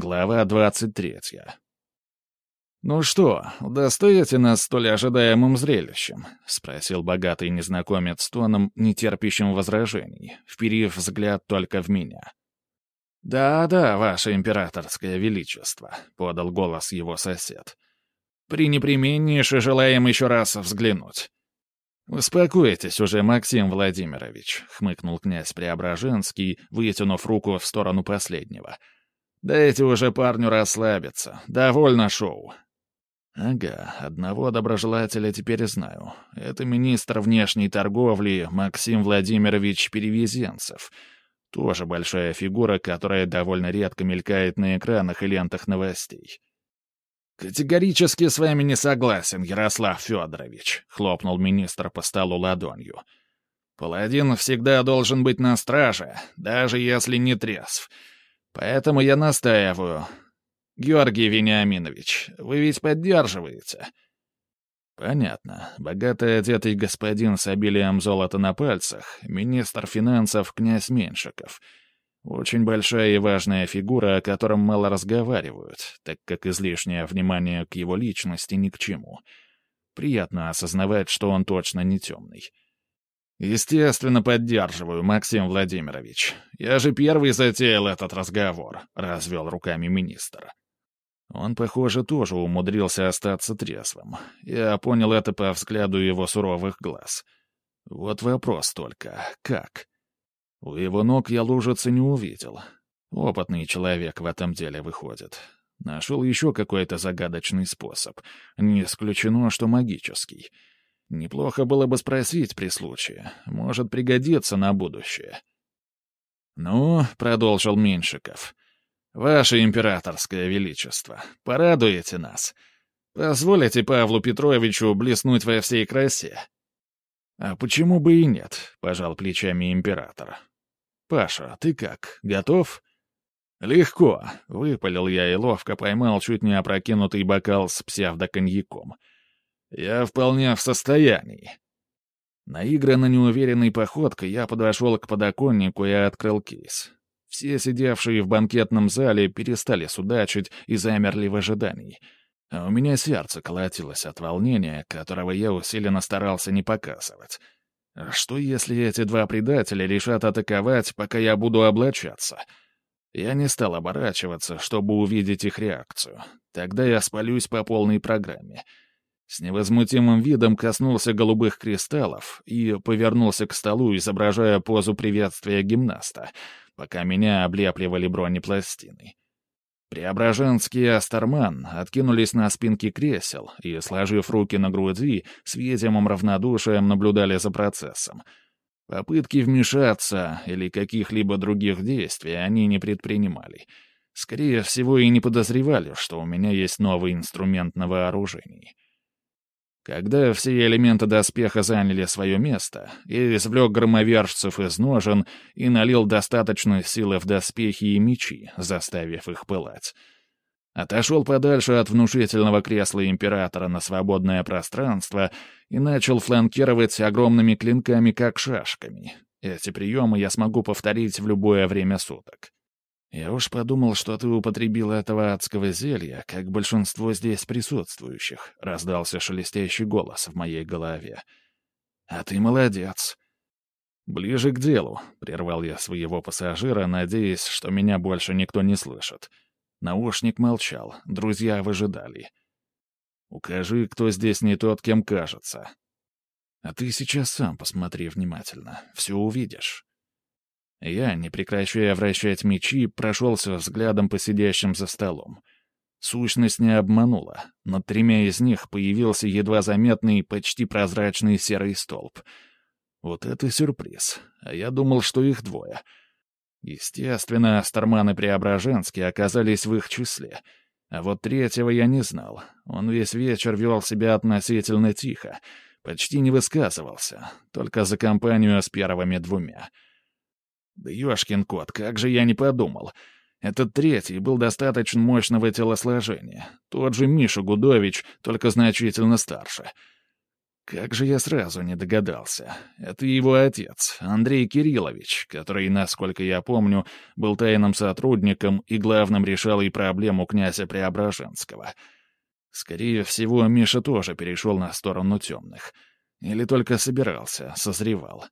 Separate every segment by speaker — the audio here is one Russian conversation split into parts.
Speaker 1: Глава 23. «Ну что, удостоите нас столь ожидаемым зрелищем?» — спросил богатый незнакомец тоном, нетерпящим возражений, вперив взгляд только в меня. «Да-да, ваше императорское величество», — подал голос его сосед. «Пренепременнейше желаем еще раз взглянуть». «Успокойтесь уже, Максим Владимирович», — хмыкнул князь Преображенский, вытянув руку в сторону последнего. «Дайте уже парню расслабиться. Довольно шоу. Ага, одного доброжелателя теперь знаю. Это министр внешней торговли Максим Владимирович Перевезенцев. Тоже большая фигура, которая довольно редко мелькает на экранах и лентах новостей. «Категорически с вами не согласен, Ярослав Федорович», — хлопнул министр по столу ладонью. «Паладин всегда должен быть на страже, даже если не трезв. Поэтому я настаиваю. «Георгий Вениаминович, вы ведь поддерживаете?» «Понятно. Богатый одетый господин с обилием золота на пальцах, министр финансов князь Меньшиков. Очень большая и важная фигура, о котором мало разговаривают, так как излишнее внимание к его личности ни к чему. Приятно осознавать, что он точно не темный». «Естественно, поддерживаю, Максим Владимирович. Я же первый затеял этот разговор», — развел руками министр. Он, похоже, тоже умудрился остаться трезвым. Я понял это по взгляду его суровых глаз. Вот вопрос только, как? У его ног я лужицы не увидел. Опытный человек в этом деле выходит. Нашел еще какой-то загадочный способ. Не исключено, что магический. Неплохо было бы спросить при случае. Может пригодиться на будущее. «Ну», — продолжил Меньшиков, — «Ваше императорское величество, порадуете нас. Позволите Павлу Петровичу блеснуть во всей красе». «А почему бы и нет?» — пожал плечами император. «Паша, ты как, готов?» «Легко», — выпалил я и ловко поймал чуть не опрокинутый бокал с псевдоконьяком. «Я вполне в состоянии». Наигранно неуверенной походкой я подошел к подоконнику и открыл кейс. Все сидевшие в банкетном зале перестали судачить и замерли в ожидании. А у меня сердце колотилось от волнения, которого я усиленно старался не показывать. Что, если эти два предателя решат атаковать, пока я буду облачаться? Я не стал оборачиваться, чтобы увидеть их реакцию. Тогда я спалюсь по полной программе. С невозмутимым видом коснулся голубых кристаллов и повернулся к столу, изображая позу приветствия гимнаста — пока меня облепливали бронепластины. Преображенский и Астерман откинулись на спинки кресел и, сложив руки на груди, с видимым равнодушием наблюдали за процессом. Попытки вмешаться или каких-либо других действий они не предпринимали. Скорее всего, и не подозревали, что у меня есть новый инструмент на вооружении. Когда все элементы доспеха заняли свое место, я извлек громовержцев из ножен и налил достаточно силы в доспехи и мечи, заставив их пылать. Отошел подальше от внушительного кресла императора на свободное пространство и начал фланкировать огромными клинками, как шашками. Эти приемы я смогу повторить в любое время суток. Я уж подумал, что ты употребил этого адского зелья, как большинство здесь присутствующих, — раздался шелестящий голос в моей голове. А ты молодец. Ближе к делу, — прервал я своего пассажира, надеясь, что меня больше никто не слышит. Наушник молчал, друзья выжидали. «Укажи, кто здесь не тот, кем кажется». «А ты сейчас сам посмотри внимательно, все увидишь». Я, не прекращая вращать мечи, прошелся взглядом по сидящим за столом. Сущность не обманула. Над тремя из них появился едва заметный, почти прозрачный серый столб. Вот это сюрприз. А я думал, что их двое. Естественно, Астерман и Преображенский оказались в их числе. А вот третьего я не знал. Он весь вечер вел себя относительно тихо. Почти не высказывался. Только за компанию с первыми двумя — да ёшкин кот, как же я не подумал. Этот третий был достаточно мощного телосложения. Тот же Миша Гудович, только значительно старше. Как же я сразу не догадался. Это его отец, Андрей Кириллович, который, насколько я помню, был тайным сотрудником и главным решал и проблему князя Преображенского. Скорее всего, Миша тоже перешел на сторону темных. Или только собирался, созревал.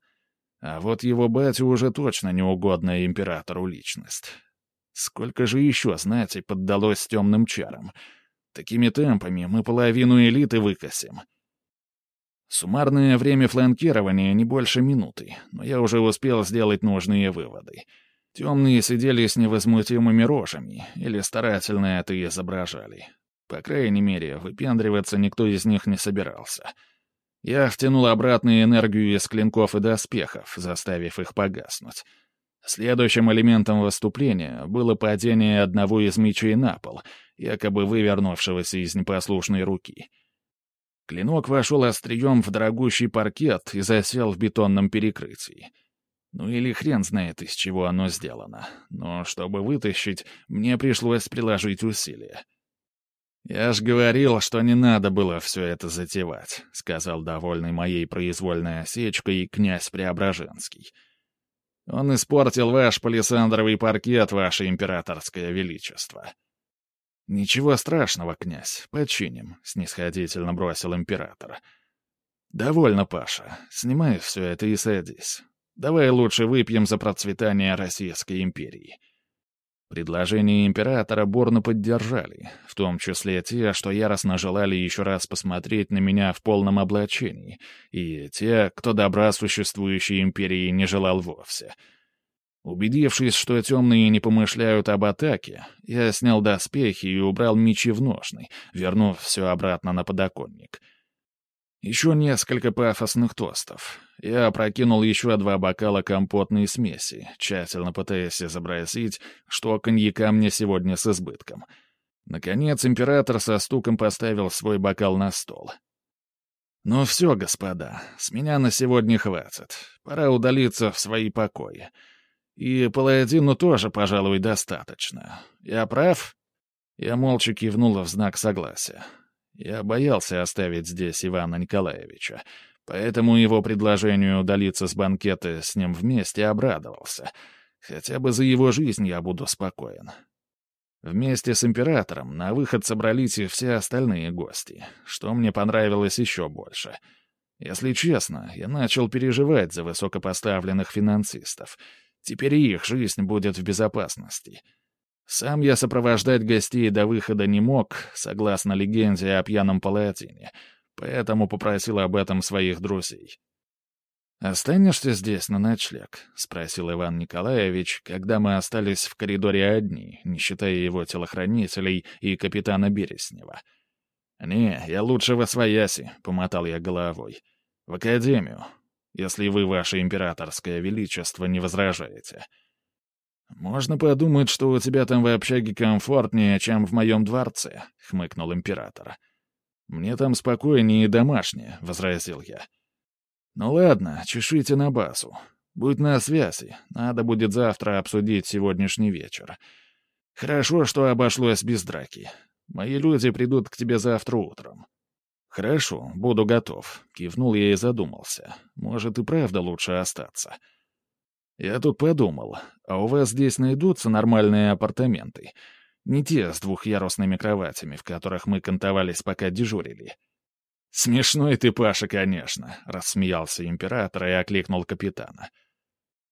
Speaker 1: А вот его батю уже точно неугодная императору личность. Сколько же еще знати поддалось темным чарам? Такими темпами мы половину элиты выкосим. Суммарное время фланкирования не больше минуты, но я уже успел сделать нужные выводы. Темные сидели с невозмутимыми рожами или старательно это изображали. По крайней мере, выпендриваться никто из них не собирался. Я втянул обратную энергию из клинков и доспехов, заставив их погаснуть. Следующим элементом выступления было падение одного из мечей на пол, якобы вывернувшегося из непослушной руки — Клинок вошел острием в дорогущий паркет и засел в бетонном перекрытии. Ну или хрен знает, из чего оно сделано. Но чтобы вытащить, мне пришлось приложить усилия. «Я ж говорил, что не надо было все это затевать», — сказал довольный моей произвольной осечкой князь Преображенский. «Он испортил ваш палисандровый паркет, ваше императорское величество». «Ничего страшного, князь, починим», — снисходительно бросил император. «Довольно, Паша. Снимай все это и садись. Давай лучше выпьем за процветание Российской империи». Предложение императора бурно поддержали, в том числе те, что яростно желали еще раз посмотреть на меня в полном облачении, и те, кто добра существующей империи не желал вовсе — Убедившись, что темные не помышляют об атаке, я снял доспехи и убрал мечи в ножны, вернув все обратно на подоконник. Еще несколько пафосных тостов. Я опрокинул еще два бокала компотной смеси, тщательно пытаясь изобразить, что коньяка мне сегодня с избытком. Наконец император со стуком поставил свой бокал на стол. «Ну все, господа, с меня на сегодня хватит. Пора удалиться в свои покои». И паладину тоже, пожалуй, достаточно. Я прав?» Я молча кивнула в знак согласия. Я боялся оставить здесь Ивана Николаевича, поэтому его предложению удалиться с банкета с ним вместе обрадовался. Хотя бы за его жизнь я буду спокоен. Вместе с императором на выход собрались и все остальные гости, что мне понравилось еще больше. Если честно, я начал переживать за высокопоставленных финансистов — Теперь их жизнь будет в безопасности. Сам я сопровождать гостей до выхода не мог, согласно легенде о пьяном палатине, поэтому попросил об этом своих друзей. «Останешься здесь на ночлег?» — спросил Иван Николаевич, когда мы остались в коридоре одни, не считая его телохранителей и капитана Береснева. «Не, я лучше во свояси», — помотал я головой. «В академию если вы, ваше императорское величество, не возражаете. «Можно подумать, что у тебя там в общаге комфортнее, чем в моем дворце», — хмыкнул император. «Мне там спокойнее и домашнее», — возразил я. «Ну ладно, чешите на базу. Будь на связи, надо будет завтра обсудить сегодняшний вечер. Хорошо, что обошлось без драки. Мои люди придут к тебе завтра утром». «Хорошо, буду готов», — кивнул я и задумался. «Может, и правда лучше остаться». «Я тут подумал, а у вас здесь найдутся нормальные апартаменты? Не те с двухъярусными кроватями, в которых мы кантовались, пока дежурили». «Смешной ты, Паша, конечно», — рассмеялся император и окликнул капитана.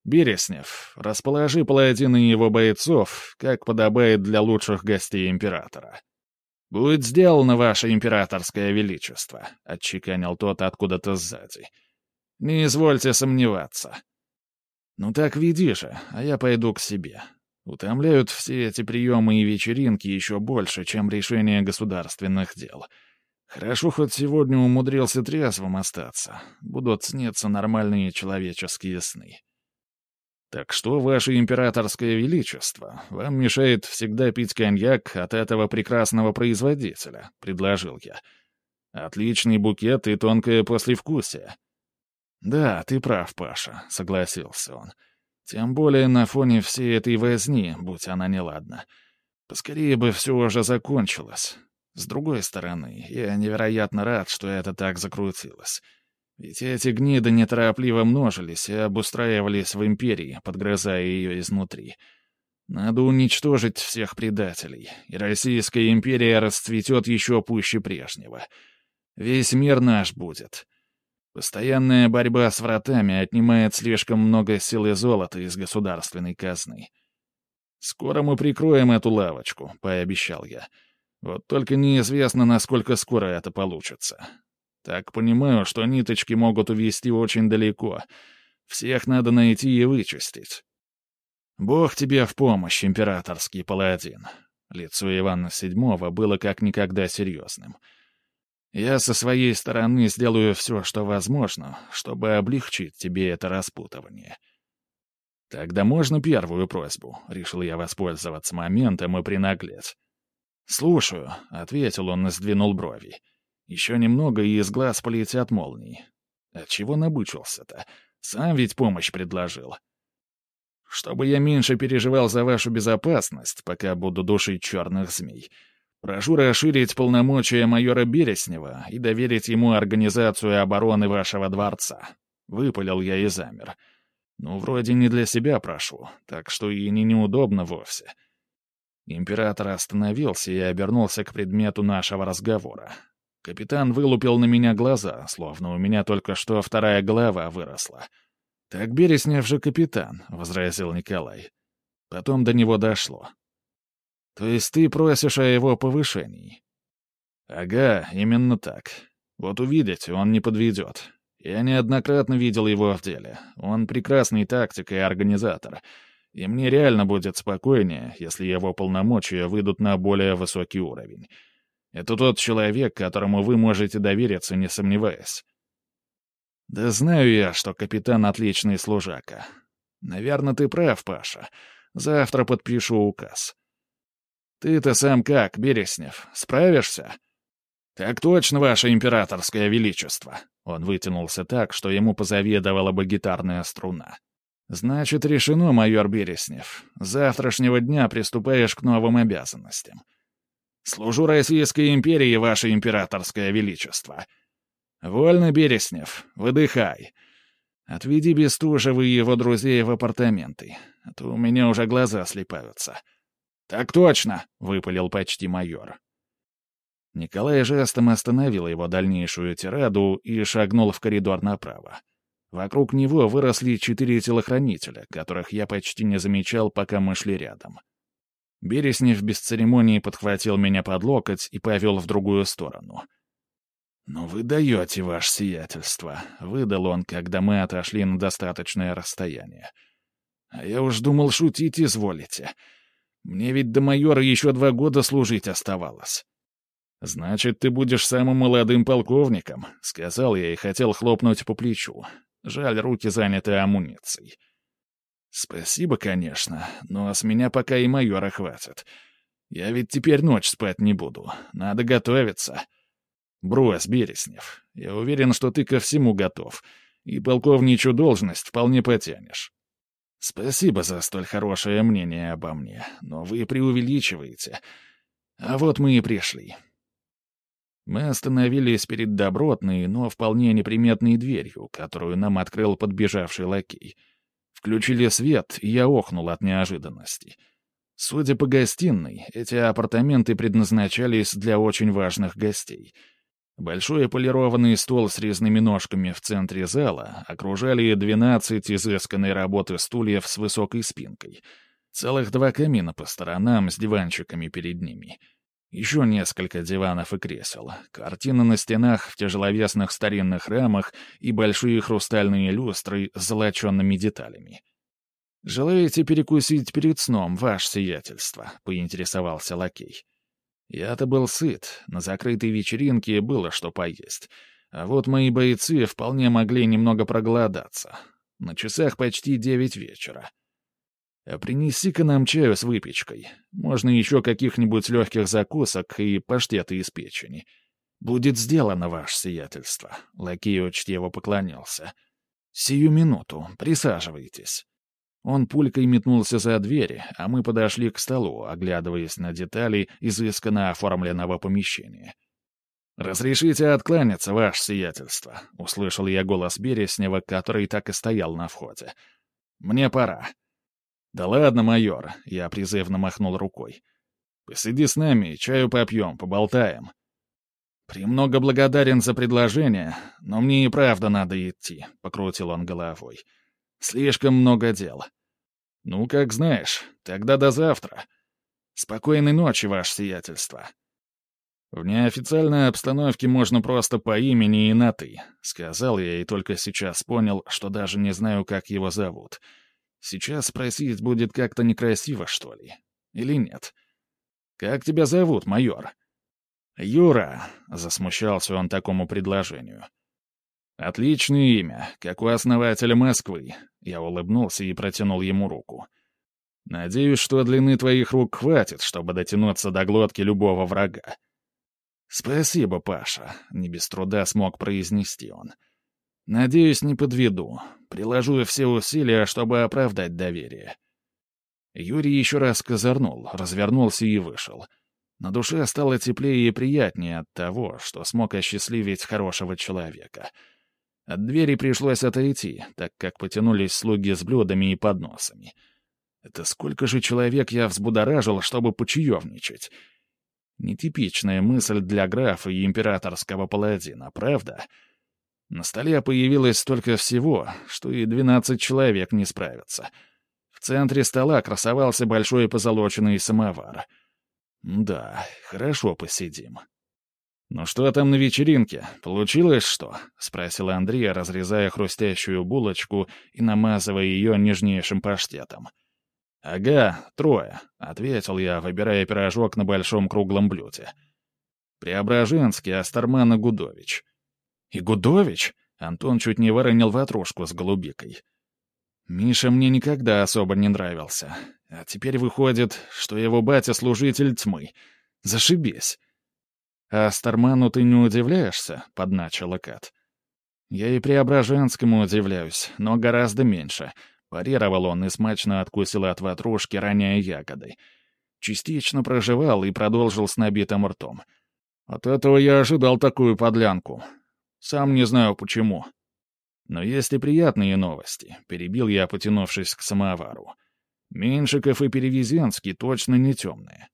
Speaker 1: «Береснев, расположи паладина его бойцов, как подобает для лучших гостей императора». «Будет сделано, ваше императорское величество», — отчеканил тот откуда-то сзади. «Не извольте сомневаться». «Ну так веди же, а я пойду к себе. Утомляют все эти приемы и вечеринки еще больше, чем решение государственных дел. Хорошо, хоть сегодня умудрился трезвым остаться. Будут сниться нормальные человеческие сны». «Так что, ваше императорское величество, вам мешает всегда пить коньяк от этого прекрасного производителя», — предложил я. «Отличный букет и тонкое послевкусие». «Да, ты прав, Паша», — согласился он. «Тем более на фоне всей этой возни, будь она неладна. Поскорее бы все уже закончилось. С другой стороны, я невероятно рад, что это так закрутилось. Ведь эти гниды неторопливо множились и обустраивались в империи, подгрызая ее изнутри. Надо уничтожить всех предателей, и Российская империя расцветет еще пуще прежнего. Весь мир наш будет. Постоянная борьба с вратами отнимает слишком много сил и золота из государственной казны. «Скоро мы прикроем эту лавочку», — пообещал я. «Вот только неизвестно, насколько скоро это получится. Так понимаю, что ниточки могут увести очень далеко. Всех надо найти и вычистить. Бог тебе в помощь, императорский паладин. Лицо Ивана VII было как никогда серьезным. Я со своей стороны сделаю все, что возможно, чтобы облегчить тебе это распутывание. Тогда можно первую просьбу, решил я воспользоваться моментом и принаглеть. «Слушаю», — ответил он и сдвинул брови. Еще немного, и из глаз полетят молнии. Отчего набычился-то? Сам ведь помощь предложил. Чтобы я меньше переживал за вашу безопасность, пока буду душить черных змей, прошу расширить полномочия майора Береснева и доверить ему организацию обороны вашего дворца. Выпалил я и замер. Ну, вроде не для себя прошу, так что и не неудобно вовсе. Император остановился и обернулся к предмету нашего разговора. Капитан вылупил на меня глаза, словно у меня только что вторая голова выросла. «Так Береснев же капитан», — возразил Николай. Потом до него дошло. «То есть ты просишь о его повышении?» «Ага, именно так. Вот увидите, он не подведет. Я неоднократно видел его в деле. Он прекрасный тактик и организатор. И мне реально будет спокойнее, если его полномочия выйдут на более высокий уровень. Это тот человек, которому вы можете довериться, не сомневаясь. Да знаю я, что капитан отличный служака. Наверное, ты прав, Паша. Завтра подпишу указ. Ты-то сам как, Береснев, справишься? Так точно, ваше императорское величество. Он вытянулся так, что ему позаведовала бы гитарная струна. «Значит, решено, майор Береснев. С завтрашнего дня приступаешь к новым обязанностям. Служу Российской империи, Ваше Императорское Величество. Вольно, Береснев, выдыхай. Отведи Бестужева и его друзей в апартаменты, а то у меня уже глаза слепаются. Так точно, — выпалил почти майор. Николай жестом остановил его дальнейшую тираду и шагнул в коридор направо. Вокруг него выросли четыре телохранителя, которых я почти не замечал, пока мы шли рядом. Береснев без церемонии подхватил меня под локоть и повел в другую сторону. «Ну вы даете, ваше сиятельство», — выдал он, когда мы отошли на достаточное расстояние. «А я уж думал, шутить изволите. Мне ведь до майора еще два года служить оставалось». «Значит, ты будешь самым молодым полковником», — сказал я и хотел хлопнуть по плечу. Жаль, руки заняты амуницией. «Спасибо, конечно, но с меня пока и майора хватит. Я ведь теперь ночь спать не буду. Надо готовиться. Брось, Береснев, я уверен, что ты ко всему готов, и полковничью должность вполне потянешь. Спасибо за столь хорошее мнение обо мне, но вы преувеличиваете. А вот мы и пришли». Мы остановились перед добротной, но вполне неприметной дверью, которую нам открыл подбежавший лакей — Включили свет, и я охнул от неожиданности. Судя по гостиной, эти апартаменты предназначались для очень важных гостей. Большой полированный стол с резными ножками в центре зала окружали 12 изысканной работы стульев с высокой спинкой. Целых два камина по сторонам с диванчиками перед ними — еще несколько диванов и кресел, картины на стенах в тяжеловесных старинных рамах и большие хрустальные люстры с золоченными деталями. «Желаете перекусить перед сном, ваше сиятельство?» — поинтересовался лакей. Я-то был сыт, на закрытой вечеринке было что поесть. А вот мои бойцы вполне могли немного проголодаться. На часах почти девять вечера. А принеси-ка нам чаю с выпечкой. Можно еще каких-нибудь легких закусок и паштеты из печени. Будет сделано, ваше сиятельство. Лакей учтиво поклонился. Сию минуту. Присаживайтесь. Он пулькой метнулся за двери, а мы подошли к столу, оглядываясь на детали изысканно оформленного помещения. «Разрешите откланяться, ваше сиятельство», — услышал я голос Береснева, который так и стоял на входе. «Мне пора». «Да ладно, майор», — я призывно махнул рукой. «Посиди с нами, чаю попьем, поболтаем». «Премного благодарен за предложение, но мне и правда надо идти», — покрутил он головой. «Слишком много дел». «Ну, как знаешь, тогда до завтра. Спокойной ночи, ваше сиятельство». «В неофициальной обстановке можно просто по имени и на «ты», — сказал я и только сейчас понял, что даже не знаю, как его зовут. Сейчас спросить будет как-то некрасиво, что ли? Или нет? «Как тебя зовут, майор?» «Юра», — засмущался он такому предложению. «Отличное имя, как у основателя Москвы», — я улыбнулся и протянул ему руку. «Надеюсь, что длины твоих рук хватит, чтобы дотянуться до глотки любого врага». «Спасибо, Паша», — не без труда смог произнести он. «Надеюсь, не подведу. Приложу все усилия, чтобы оправдать доверие». Юрий еще раз козырнул, развернулся и вышел. На душе стало теплее и приятнее от того, что смог осчастливить хорошего человека. От двери пришлось отойти, так как потянулись слуги с блюдами и подносами. Это сколько же человек я взбудоражил, чтобы почаевничать? Нетипичная мысль для графа и императорского паладина, правда? На столе появилось столько всего, что и двенадцать человек не справятся. В центре стола красовался большой позолоченный самовар. Да, хорошо посидим. «Ну что там на вечеринке? Получилось что?» — спросил Андрей, разрезая хрустящую булочку и намазывая ее нежнейшим паштетом. «Ага, трое», — ответил я, выбирая пирожок на большом круглом блюде. «Преображенский, Астерман и Гудович». «И Гудович?» — Антон чуть не выронил ватрушку с голубикой. «Миша мне никогда особо не нравился. А теперь выходит, что его батя — служитель тьмы. Зашибись». «А Астерману ты не удивляешься?» — подначила Кат. «Я и Преображенскому удивляюсь, но гораздо меньше», Парировал он и смачно откусил от ватрушки, роняя ягоды. Частично проживал и продолжил с набитым ртом. От этого я ожидал такую подлянку. Сам не знаю почему. Но есть и приятные новости, перебил я, потянувшись к самовару. Меньшиков и Перевезенский точно не темные.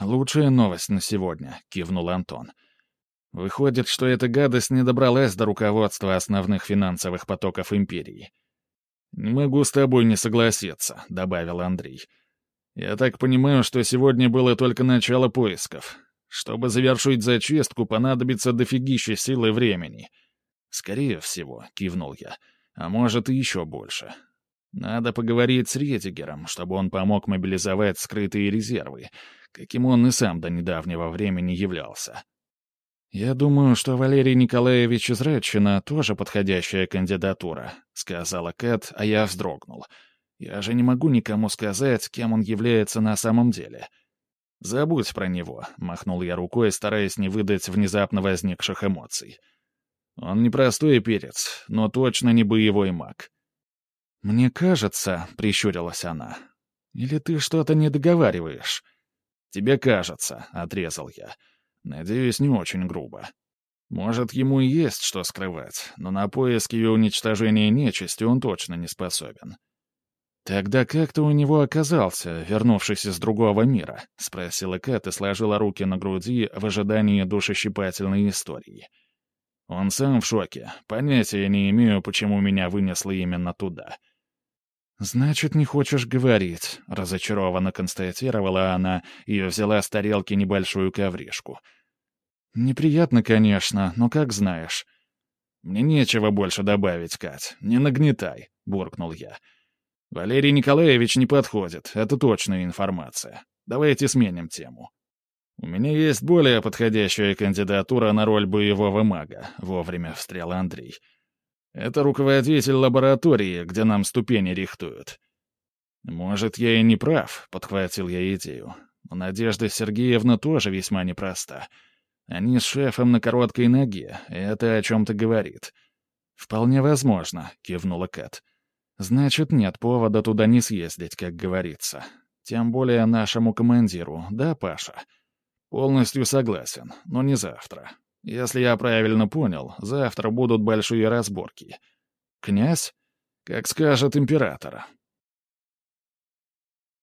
Speaker 1: «Лучшая новость на сегодня», — кивнул Антон. «Выходит, что эта гадость не добралась до руководства основных финансовых потоков империи. «Не могу с тобой не согласиться», — добавил Андрей. «Я так понимаю, что сегодня было только начало поисков. Чтобы завершить зачистку, понадобится дофигища силы времени». «Скорее всего», — кивнул я. «А может, и еще больше. Надо поговорить с Ретигером, чтобы он помог мобилизовать скрытые резервы, каким он и сам до недавнего времени являлся». «Я думаю, что Валерий Николаевич из Рэтчина тоже подходящая кандидатура», — сказала Кэт, а я вздрогнул. «Я же не могу никому сказать, кем он является на самом деле». «Забудь про него», — махнул я рукой, стараясь не выдать внезапно возникших эмоций. «Он не простой перец, но точно не боевой маг». «Мне кажется», — прищурилась она, — «или ты что-то не договариваешь?» «Тебе кажется», — отрезал я. Надеюсь, не очень грубо. Может, ему и есть что скрывать, но на поиски и уничтожение нечисти он точно не способен. «Тогда как ты у него оказался, вернувшись из другого мира?» — спросила Кэт и сложила руки на груди в ожидании душещипательной истории. «Он сам в шоке. Понятия не имею, почему меня вынесло именно туда». «Значит, не хочешь говорить», — разочарованно констатировала она и взяла с тарелки небольшую ковришку. «Неприятно, конечно, но как знаешь». «Мне нечего больше добавить, Кать. Не нагнетай», — буркнул я. «Валерий Николаевич не подходит, это точная информация. Давайте сменим тему». «У меня есть более подходящая кандидатура на роль боевого мага», — вовремя встрял Андрей. Это руководитель лаборатории, где нам ступени рихтуют. Может, я и не прав, подхватил я идею. Но Надежда Сергеевна тоже весьма непроста. Они с шефом на короткой ноге, и это о чем-то говорит. «Вполне возможно», — кивнула Кэт. «Значит, нет повода туда не съездить, как говорится. Тем более нашему командиру, да, Паша?» «Полностью согласен, но не завтра. Если я правильно понял, завтра будут большие разборки. Князь? Как скажет император.